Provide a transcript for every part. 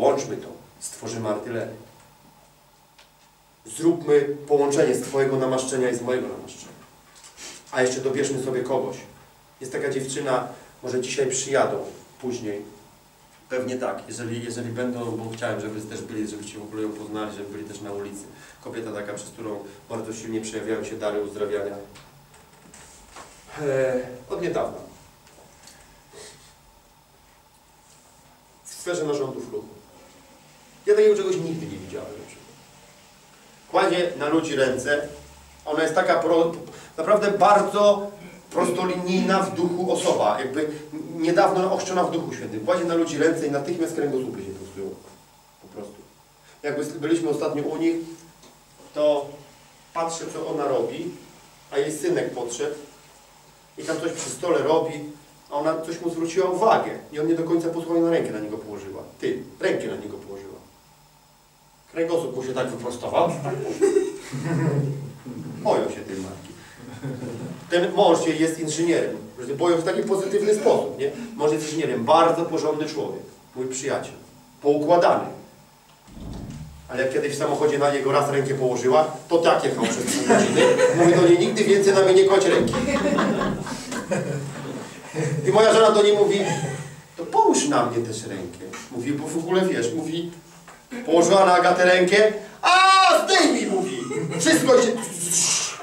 Łączmy to, stworzymy artylerię. Zróbmy połączenie z Twojego namaszczenia i z mojego namaszczenia. A jeszcze dobierzmy sobie kogoś. Jest taka dziewczyna, może dzisiaj przyjadą, później. Pewnie tak, jeżeli, jeżeli będą, bo chciałem, żeby też byli, żebyście w ogóle ją poznali, żeby byli też na ulicy. Kobieta taka, przez którą bardzo silnie przejawiają się dary uzdrawiania. Eee, od niedawna. W sferze narządów ruchu. Ja takiego czegoś nigdy nie widziałem. Kładzie na ludzi ręce. Ona jest taka pro, naprawdę bardzo prostolinijna w duchu osoba. Jakby niedawno ochrzczona w duchu świętym. Kładzie na ludzi ręce i natychmiast kręgosłupy się prostują. Po prostu. Jakby byliśmy ostatnio u nich, to patrzę, co ona robi, a jej synek podszedł i tam coś przy stole robi, a ona coś mu zwróciła uwagę i on nie do końca posłuchał na rękę na niego położyła. Ty, rękę na niego położyła. Kręgosłup mu się tak wyprostował. Boją się tej marki. Ten mąż jest inżynierem. Boją w taki pozytywny sposób, nie? Mąż jest inżynierem, bardzo porządny człowiek. Mój przyjaciel. Poukładany. Ale jak kiedyś w samochodzie na niego raz rękę położyła, to tak jechał przez pół godziny. Mówi do niej, nigdy więcej na mnie nie kładź ręki. I moja żona do niej mówi, to połóż na mnie też rękę. Mówi, bo w ogóle wiesz, mówi, położyła na Agatę rękę, a zdejmij, mówi. Wszystko się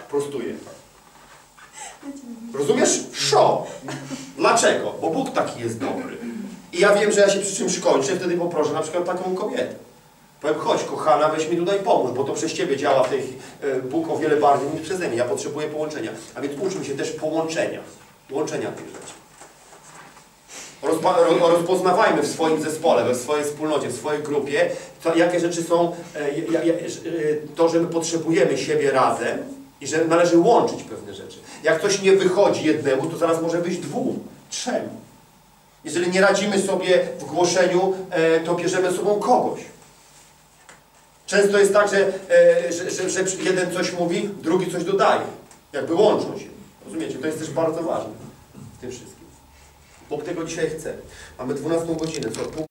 prostuje. Rozumiesz? Szo. Dlaczego? Bo Bóg taki jest dobry. I ja wiem, że ja się przy czymś kończę, wtedy poproszę na przykład taką kobietę. Powiem, chodź kochana, weź mi tutaj pomóż, bo to przez Ciebie działa w tej Bóg o wiele bardziej niż przeze mnie. Ja potrzebuję połączenia. A więc uczmy się też połączenia. Łączenia tych rzeczy. Rozpa ro rozpoznawajmy w swoim zespole, we swojej wspólnocie, w swojej grupie, jakie rzeczy są, e, e, to, że my potrzebujemy siebie razem i że należy łączyć pewne rzeczy. Jak coś nie wychodzi jednemu, to zaraz może być dwóm, trzem. Jeżeli nie radzimy sobie w głoszeniu, e, to bierzemy sobą kogoś. Często jest tak, że, że, że jeden coś mówi, drugi coś dodaje. Jakby łączą się. Rozumiecie? To jest też bardzo ważne w tym wszystkim. Bóg tego dzisiaj chce. Mamy 12 godzinę. Co?